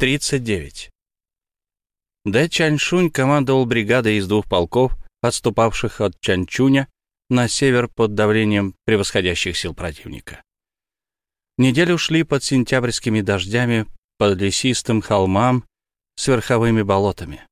39. Дэ Чаньшунь командовал бригадой из двух полков, отступавших от Чанчуня на север под давлением превосходящих сил противника. Неделю шли под сентябрьскими дождями под лесистым холмам с верховыми болотами.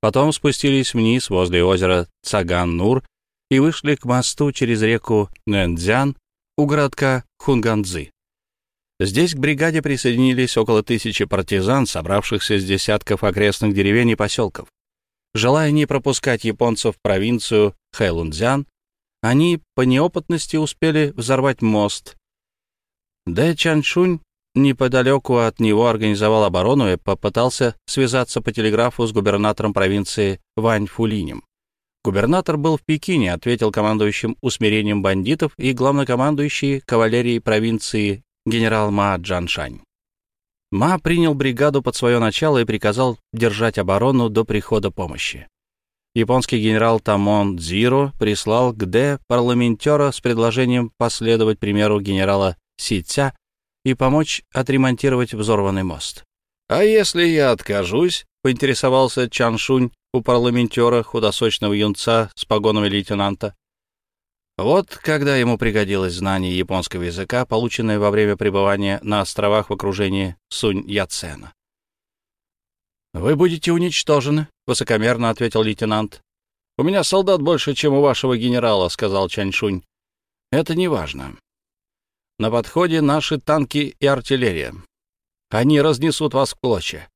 Потом спустились вниз возле озера Цаган-Нур и вышли к мосту через реку Нэнцзян у городка Хунганцзы. Здесь к бригаде присоединились около тысячи партизан, собравшихся с десятков окрестных деревень и поселков. Желая не пропускать японцев в провинцию Хэлунцзян, они по неопытности успели взорвать мост. Дэ Чаншунь неподалеку от него организовал оборону и попытался связаться по телеграфу с губернатором провинции Вань Фулинем. Губернатор был в Пекине, ответил командующим усмирением бандитов и главнокомандующий кавалерии провинции генерал Ма Джаншань. Ма принял бригаду под свое начало и приказал держать оборону до прихода помощи. Японский генерал Тамон Дзиро прислал к Дэ парламентера с предложением последовать примеру генерала Сиця и помочь отремонтировать взорванный мост. «А если я откажусь?» — поинтересовался Чаншунь у парламентера худосочного юнца с погонами лейтенанта. Вот когда ему пригодилось знание японского языка, полученное во время пребывания на островах в окружении Сунь-Яцена. «Вы будете уничтожены», — высокомерно ответил лейтенант. «У меня солдат больше, чем у вашего генерала», — сказал Чаньшунь. «Это не важно. На подходе наши танки и артиллерия. Они разнесут вас в клочья».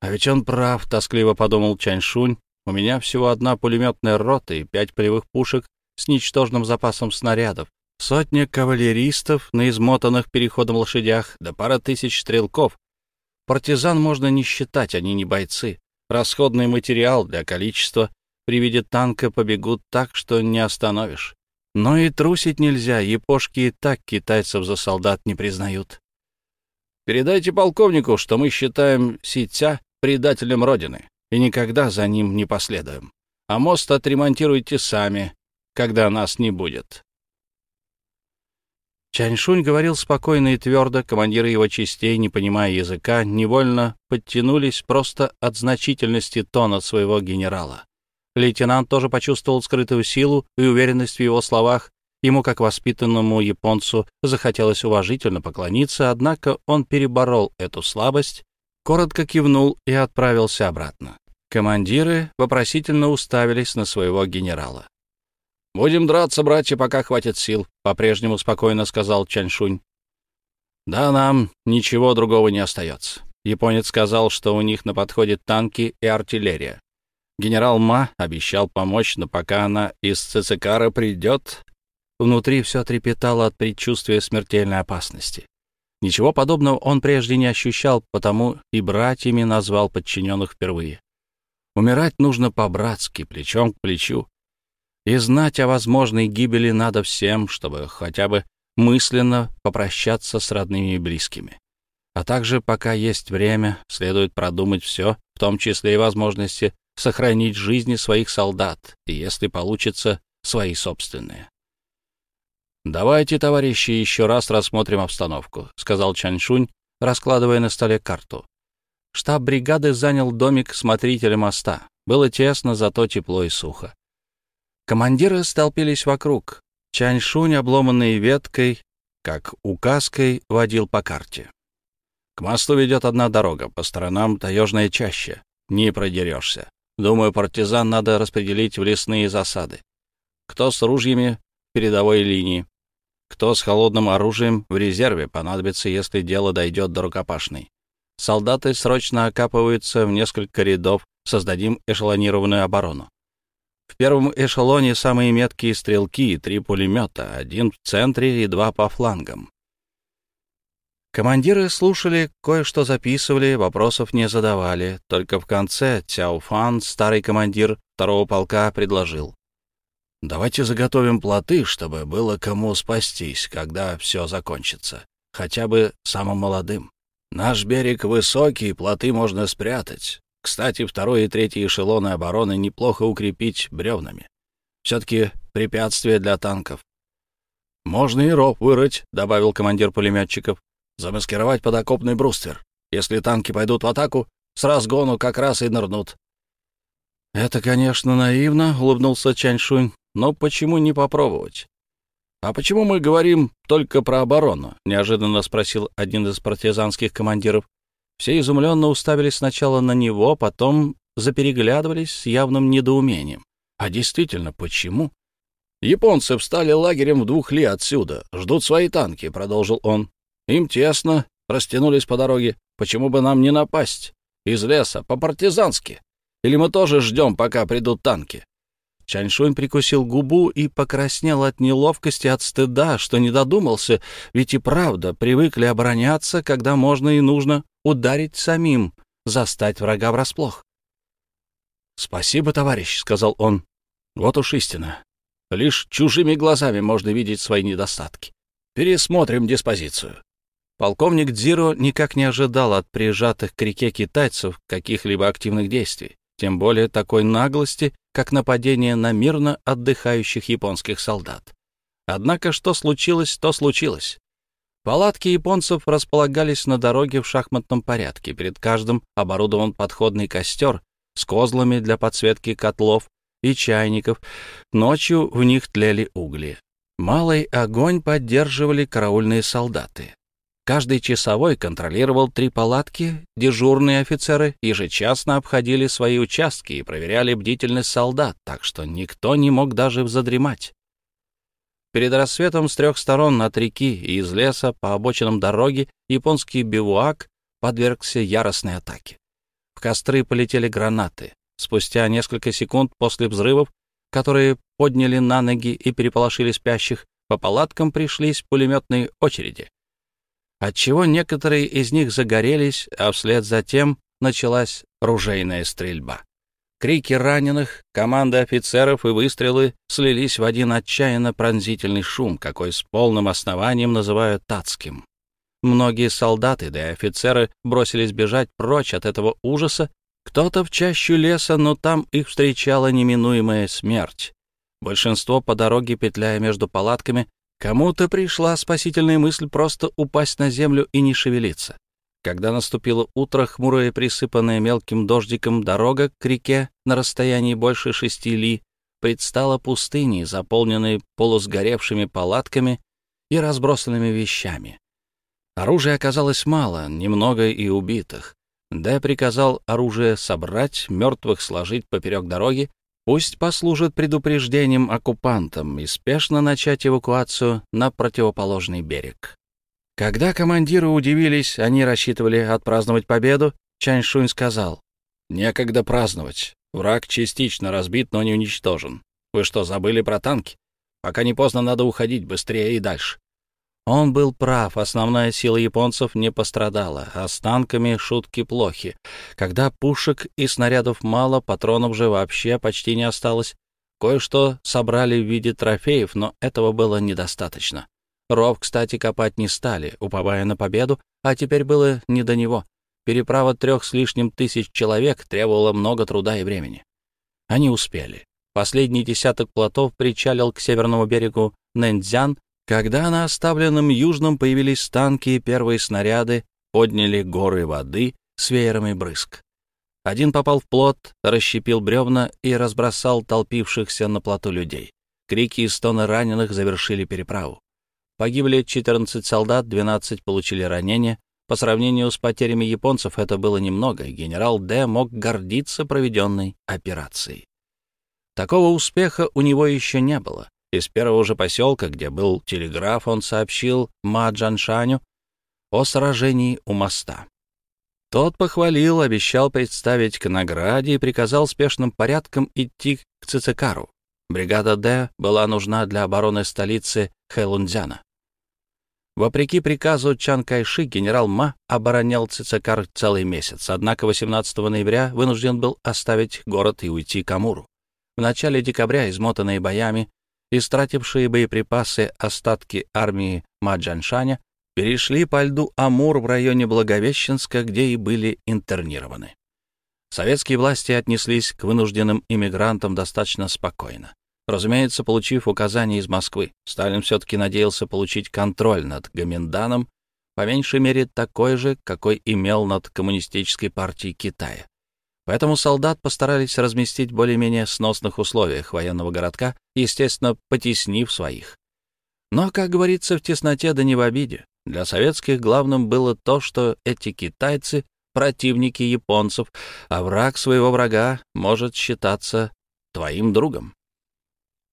«А ведь он прав», — тоскливо подумал Чаньшунь. «У меня всего одна пулеметная рота и пять полевых пушек с ничтожным запасом снарядов, сотня кавалеристов на измотанных переходом лошадях, да пара тысяч стрелков. Партизан можно не считать, они не бойцы. Расходный материал для количества при виде танка побегут так, что не остановишь. Но и трусить нельзя, епошки и так китайцев за солдат не признают. Передайте полковнику, что мы считаем Ситя предателем Родины и никогда за ним не последуем. А мост отремонтируйте сами, когда нас не будет. Чаньшунь говорил спокойно и твердо, командиры его частей, не понимая языка, невольно подтянулись просто от значительности тона своего генерала. Лейтенант тоже почувствовал скрытую силу и уверенность в его словах. Ему, как воспитанному японцу, захотелось уважительно поклониться, однако он переборол эту слабость, коротко кивнул и отправился обратно. Командиры вопросительно уставились на своего генерала. «Будем драться, братья, пока хватит сил», — по-прежнему спокойно сказал Чаньшунь. «Да, нам ничего другого не остается». Японец сказал, что у них на подходе танки и артиллерия. Генерал Ма обещал помочь, но пока она из Цицикара придет, внутри все трепетало от предчувствия смертельной опасности. Ничего подобного он прежде не ощущал, потому и братьями назвал подчиненных впервые. Умирать нужно по-братски, плечом к плечу, и знать о возможной гибели надо всем, чтобы хотя бы мысленно попрощаться с родными и близкими. А также, пока есть время, следует продумать все, в том числе и возможности сохранить жизни своих солдат, и, если получится, свои собственные. «Давайте, товарищи, еще раз рассмотрим обстановку», — сказал Чаншунь, раскладывая на столе карту. Штаб бригады занял домик смотрителя моста. Было тесно, зато тепло и сухо. Командиры столпились вокруг. Чаньшунь, обломанный веткой, как указкой, водил по карте. К мосту ведет одна дорога, по сторонам таежная чаща. Не продерешься. Думаю, партизан надо распределить в лесные засады. Кто с ружьями в передовой линии, кто с холодным оружием в резерве понадобится, если дело дойдет до рукопашной. Солдаты срочно окапываются в несколько рядов, создадим эшелонированную оборону. В первом эшелоне самые меткие стрелки и три пулемета, один в центре и два по флангам. Командиры слушали, кое-что записывали, вопросов не задавали. Только в конце Цяофан, старый командир второго полка, предложил. «Давайте заготовим плоты, чтобы было кому спастись, когда все закончится. Хотя бы самым молодым. Наш берег высокий, плоты можно спрятать. Кстати, второй и третий эшелоны обороны неплохо укрепить бревнами. Все-таки препятствие для танков. «Можно и ров вырыть», — добавил командир пулеметчиков. «Замаскировать под окопный бруствер. Если танки пойдут в атаку, с разгону как раз и нырнут. «Это, конечно, наивно», — улыбнулся Чаньшунь, — «но почему не попробовать?» «А почему мы говорим только про оборону?» — неожиданно спросил один из партизанских командиров. Все изумленно уставились сначала на него, потом запереглядывались с явным недоумением. «А действительно, почему?» «Японцы встали лагерем в двух ли отсюда, ждут свои танки», — продолжил он. «Им тесно, растянулись по дороге. Почему бы нам не напасть? Из леса, по-партизански. Или мы тоже ждем, пока придут танки?» Чаньшунь прикусил губу и покраснел от неловкости, от стыда, что не додумался, ведь и правда привыкли обороняться, когда можно и нужно ударить самим, застать врага врасплох. «Спасибо, товарищ», — сказал он. «Вот уж истина. Лишь чужими глазами можно видеть свои недостатки. Пересмотрим диспозицию». Полковник Дзиро никак не ожидал от прижатых к реке китайцев каких-либо активных действий, тем более такой наглости, как нападение на мирно отдыхающих японских солдат. Однако что случилось, то случилось. Палатки японцев располагались на дороге в шахматном порядке. Перед каждым оборудован подходный костер с козлами для подсветки котлов и чайников. Ночью в них тлели угли. Малый огонь поддерживали караульные солдаты. Каждый часовой контролировал три палатки, дежурные офицеры ежечасно обходили свои участки и проверяли бдительность солдат, так что никто не мог даже задремать. Перед рассветом с трех сторон от реки и из леса по обочинам дороги японский бивуак подвергся яростной атаке. В костры полетели гранаты. Спустя несколько секунд после взрывов, которые подняли на ноги и переполошили спящих, по палаткам пришлись пулеметные очереди. Отчего некоторые из них загорелись, а вслед за тем началась ружейная стрельба. Крики раненых, команды офицеров и выстрелы слились в один отчаянно пронзительный шум, какой с полным основанием называют татским. Многие солдаты, да и офицеры бросились бежать прочь от этого ужаса, кто-то в чащу леса, но там их встречала неминуемая смерть. Большинство по дороге, петляя между палатками, кому-то пришла спасительная мысль просто упасть на землю и не шевелиться. Когда наступило утро, хмурая, присыпанная мелким дождиком дорога к реке на расстоянии больше шести ли, предстала пустыней, заполненной полусгоревшими палатками и разбросанными вещами. Оружия оказалось мало, немного и убитых. Д приказал оружие собрать, мертвых сложить поперек дороги, пусть послужит предупреждением оккупантам и спешно начать эвакуацию на противоположный берег. Когда командиры удивились, они рассчитывали отпраздновать победу, Чаньшунь сказал, «Некогда праздновать. Враг частично разбит, но не уничтожен. Вы что, забыли про танки? Пока не поздно, надо уходить быстрее и дальше». Он был прав, основная сила японцев не пострадала, а с танками шутки плохи. Когда пушек и снарядов мало, патронов же вообще почти не осталось. Кое-что собрали в виде трофеев, но этого было недостаточно. Ров, кстати, копать не стали, уповая на победу, а теперь было не до него. Переправа трех с лишним тысяч человек требовала много труда и времени. Они успели. Последний десяток плотов причалил к северному берегу Нэнцзян, когда на оставленном южном появились танки и первые снаряды, подняли горы воды с веером и брызг. Один попал в плот, расщепил бревна и разбросал толпившихся на плоту людей. Крики и стоны раненых завершили переправу. Погибли 14 солдат, 12 получили ранения. По сравнению с потерями японцев это было немного, и генерал Д мог гордиться проведенной операцией. Такого успеха у него еще не было. Из первого же поселка, где был телеграф, он сообщил Ма Джаншаню о сражении у моста. Тот похвалил, обещал представить к награде и приказал спешным порядком идти к Цицикару. Бригада «Д» была нужна для обороны столицы Хэлунцзяна. Вопреки приказу Чан Кайши, генерал Ма оборонял Цицикар целый месяц, однако 18 ноября вынужден был оставить город и уйти к Амуру. В начале декабря, измотанные боями, истратившие боеприпасы остатки армии Маджаншаня перешли по льду Амур в районе Благовещенска, где и были интернированы. Советские власти отнеслись к вынужденным иммигрантам достаточно спокойно. Разумеется, получив указание из Москвы, Сталин все-таки надеялся получить контроль над Гоминданом, по меньшей мере такой же, какой имел над Коммунистической партией Китая. Поэтому солдат постарались разместить в более-менее сносных условиях военного городка, естественно, потеснив своих. Но, как говорится, в тесноте да не в обиде. Для советских главным было то, что эти китайцы — противники японцев, а враг своего врага может считаться твоим другом.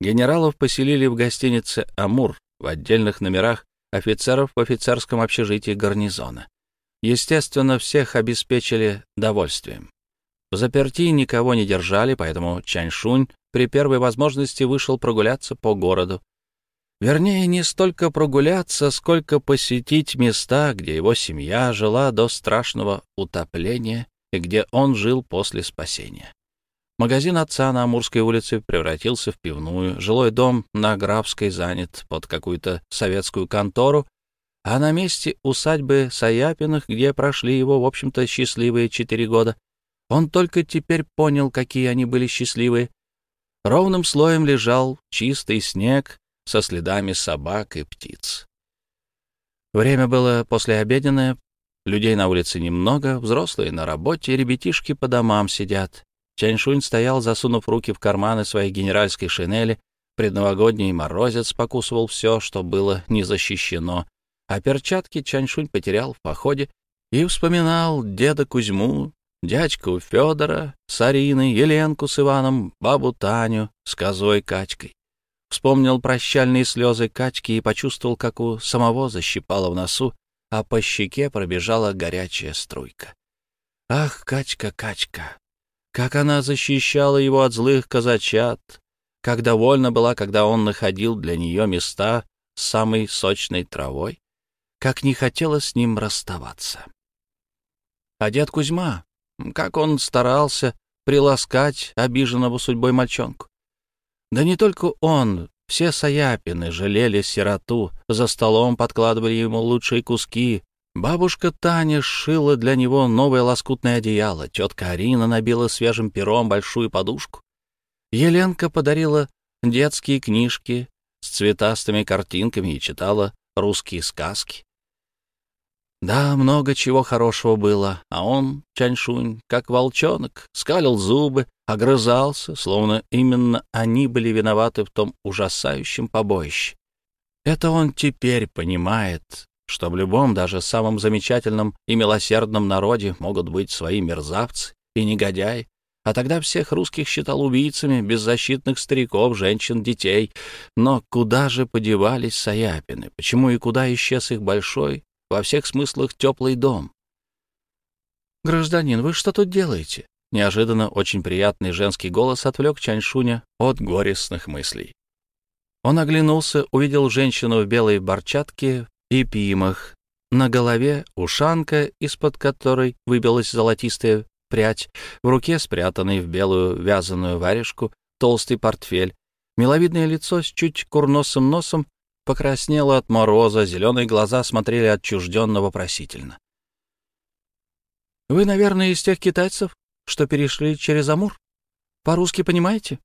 Генералов поселили в гостинице «Амур» в отдельных номерах офицеров в офицерском общежитии гарнизона. Естественно, всех обеспечили довольствием. В заперти никого не держали, поэтому Чаньшунь при первой возможности вышел прогуляться по городу. Вернее, не столько прогуляться, сколько посетить места, где его семья жила до страшного утопления и где он жил после спасения. Магазин отца на Амурской улице превратился в пивную, жилой дом на Графской занят под какую-то советскую контору, а на месте усадьбы Саяпиных, где прошли его, в общем-то, счастливые четыре года, он только теперь понял, какие они были счастливые. Ровным слоем лежал чистый снег со следами собак и птиц. Время было послеобеденное, людей на улице немного, взрослые на работе, ребятишки по домам сидят. Чаньшунь стоял, засунув руки в карманы своей генеральской шинели. Предновогодний морозец покусывал все, что было не защищено. А перчатки Чаньшунь потерял в походе и вспоминал деда Кузьму, дядьку Федора с Ариной, Еленку с Иваном, бабу Таню с козой Качкой. Вспомнил прощальные слезы Качки и почувствовал, как у самого защипало в носу, а по щеке пробежала горячая струйка. Ах, Качка, Качка, как она защищала его от злых казачат, как довольна была, когда он находил для нее места с самой сочной травой, как не хотела с ним расставаться. А дед Кузьма, как он старался приласкать обиженного судьбой мальчонку. Да не только он, все Саяпины жалели сироту, за столом подкладывали ему лучшие куски, Бабушка Таня сшила для него новое лоскутное одеяло, тетка Арина набила свежим пером большую подушку. Еленка подарила детские книжки с цветастыми картинками и читала русские сказки. Да, много чего хорошего было, а он, Чаньшунь, как волчонок, скалил зубы, огрызался, словно именно они были виноваты в том ужасающем побоище. Это он теперь понимает, что в любом, даже самом замечательном и милосердном народе могут быть свои мерзавцы и негодяи, а тогда всех русских считал убийцами, беззащитных стариков, женщин, детей. Но куда же подевались Саяпины? Почему и куда исчез их большой, во всех смыслах теплый дом? «Гражданин, вы что тут делаете?» Неожиданно очень приятный женский голос отвлек Чаньшуня от горестных мыслей. Он оглянулся, увидел женщину в белой борчатке и пимах. На голове ушанка, из-под которой выбилась золотистая прядь, в руке спрятанный в белую вязаную варежку толстый портфель. Миловидное лицо с чуть курносым носом покраснело от мороза, зеленые глаза смотрели отчужденно вопросительно. «Вы, наверное, из тех китайцев, что перешли через Амур? По-русски понимаете?»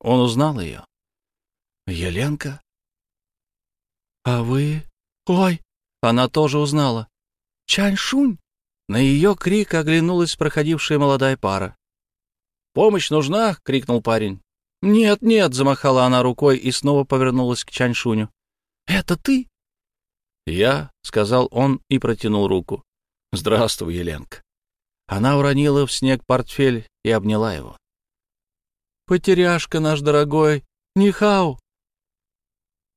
Он узнал ее. «Еленка?» «А вы «Ой!» — она тоже узнала. «Чаньшунь!» На ее крик оглянулась проходившая молодая пара. «Помощь нужна?» — крикнул парень. «Нет, нет!» — замахала она рукой и снова повернулась к Чаньшуню. «Это ты?» «Я», — сказал он и протянул руку. «Здравствуй, Еленка». Она уронила в снег портфель и обняла его. «Потеряшка наш дорогой, Нихау!»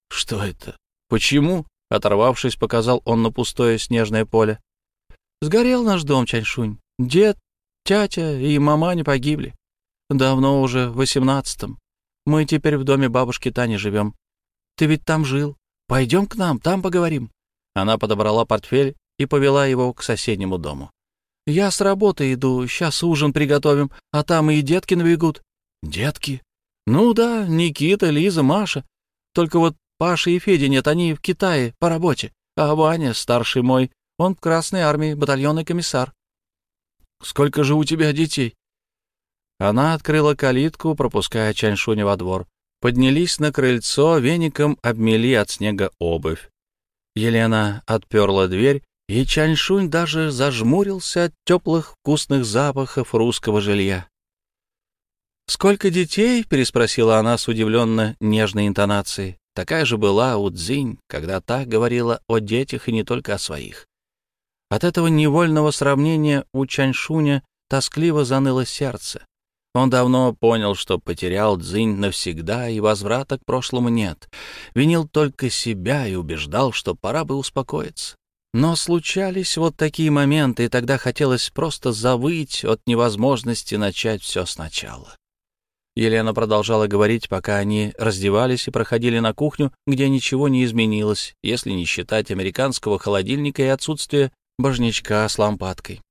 «Что это? Почему?» Оторвавшись, показал он на пустое снежное поле. «Сгорел наш дом, Чаньшунь. Дед, тятя и мама не погибли. Давно уже, в восемнадцатом. Мы теперь в доме бабушки Тани живем. Ты ведь там жил. Пойдем к нам, там поговорим». Она подобрала портфель и повела его к соседнему дому. «Я с работы иду, сейчас ужин приготовим, а там и детки набегут». «Детки?» «Ну да, Никита, Лиза, Маша. Только вот Паша и Федя нет, они в Китае по работе. А Ваня, старший мой, он в Красной армии, батальонный комиссар. Сколько же у тебя детей? Она открыла калитку, пропуская Чаньшуня во двор. Поднялись на крыльцо, веником обмели от снега обувь. Елена отперла дверь И Чаньшунь даже зажмурился от теплых вкусных запахов русского жилья. «Сколько детей?» — переспросила она с удивленно нежной интонацией. Такая же была у Цзинь, когда та говорила о детях и не только о своих. От этого невольного сравнения у Чаньшуня тоскливо заныло сердце. Он давно понял, что потерял Цзинь навсегда, и возврата к прошлому нет. Винил только себя и убеждал, что пора бы успокоиться. Но случались вот такие моменты, и тогда хотелось просто завыть от невозможности начать все сначала. Елена продолжала говорить, пока они раздевались и проходили на кухню, где ничего не изменилось, если не считать американского холодильника и отсутствие божничка с лампадкой.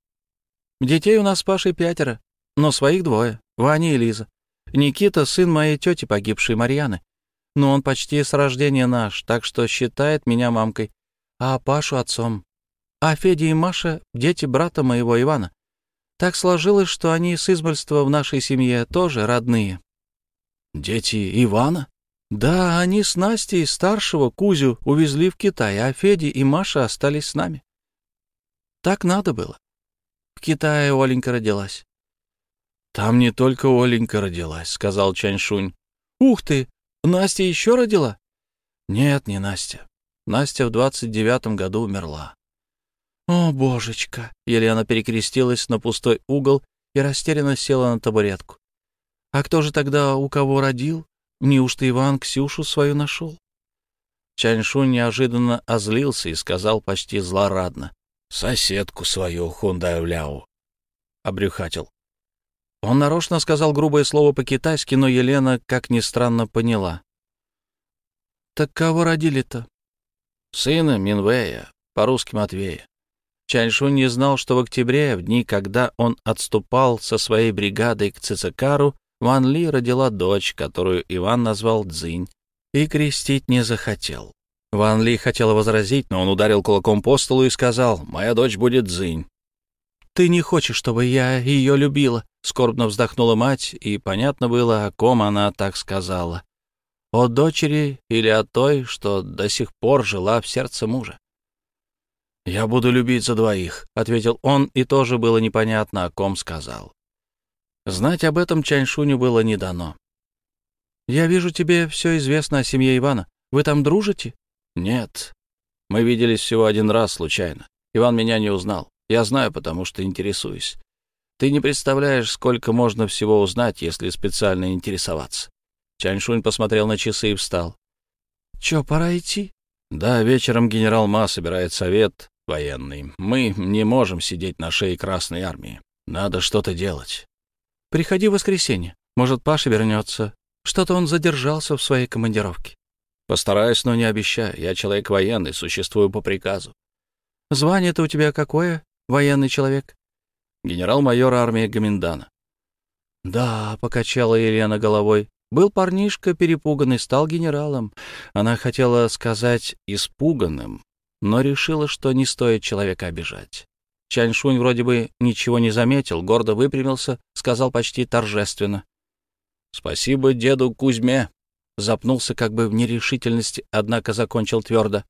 «Детей у нас с Пашей пятеро, но своих двое, Ваня и Лиза. Никита — сын моей тети, погибшей Марьяны. Но он почти с рождения наш, так что считает меня мамкой, а Пашу — отцом. А Федя и Маша — дети брата моего Ивана. Так сложилось, что они с измольства в нашей семье тоже родные. Дети Ивана? Да, они с Настей старшего Кузю увезли в Китай, а Федя и Маша остались с нами. Так надо было. В Китае Оленька родилась. Там не только Оленька родилась, сказал Чаньшунь. Ух ты, Настя еще родила? Нет, не Настя. Настя в двадцать девятом году умерла. «О, божечка!» — Елена перекрестилась на пустой угол и растерянно села на табуретку. «А кто же тогда у кого родил? Неужто Иван Ксюшу свою нашел?» Чаньшунь неожиданно озлился и сказал почти злорадно. «Соседку свою, Хундаю-ляу!» — обрюхатил. Он нарочно сказал грубое слово по-китайски, но Елена, как ни странно, поняла. «Так кого родили-то?» «Сына Минвея, по-русски Матвея. Чаньшун не знал, что в октябре, в дни, когда он отступал со своей бригадой к Цицикару, Ван Ли родила дочь, которую Иван назвал Цзинь, и крестить не захотел. Ван Ли хотел возразить, но он ударил кулаком по столу и сказал, «Моя дочь будет Цзинь». «Ты не хочешь, чтобы я ее любила?» — скорбно вздохнула мать, и понятно было, о ком она так сказала. О дочери или о той, что до сих пор жила в сердце мужа. «Я буду любить за двоих», — ответил он, и тоже было непонятно, о ком сказал. Знать об этом Чаньшуню было не дано. «Я вижу, тебе все известно о семье Ивана. Вы там дружите?» «Нет. Мы виделись всего один раз случайно. Иван меня не узнал. Я знаю, потому что интересуюсь. Ты не представляешь, сколько можно всего узнать, если специально интересоваться». Чаньшунь посмотрел на часы и встал. «Чё, пора идти?» «Да, вечером генерал Ма собирает совет, военный. Мы не можем сидеть на шее Красной Армии. Надо что-то делать. Приходи в воскресенье. Может, Паша вернется. Что-то он задержался в своей командировке. Постараюсь, но не обещаю. Я человек военный, существую по приказу. Звание-то у тебя какое, военный человек? Генерал-майор армии Гаминдана. Да, покачала Елена головой. Был парнишка перепуганный, стал генералом. Она хотела сказать «испуганным», но решила, что не стоит человека обижать. Чаньшунь вроде бы ничего не заметил, гордо выпрямился, сказал почти торжественно. «Спасибо деду Кузьме!» Запнулся как бы в нерешительности, однако закончил твердо.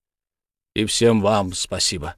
«И всем вам спасибо!»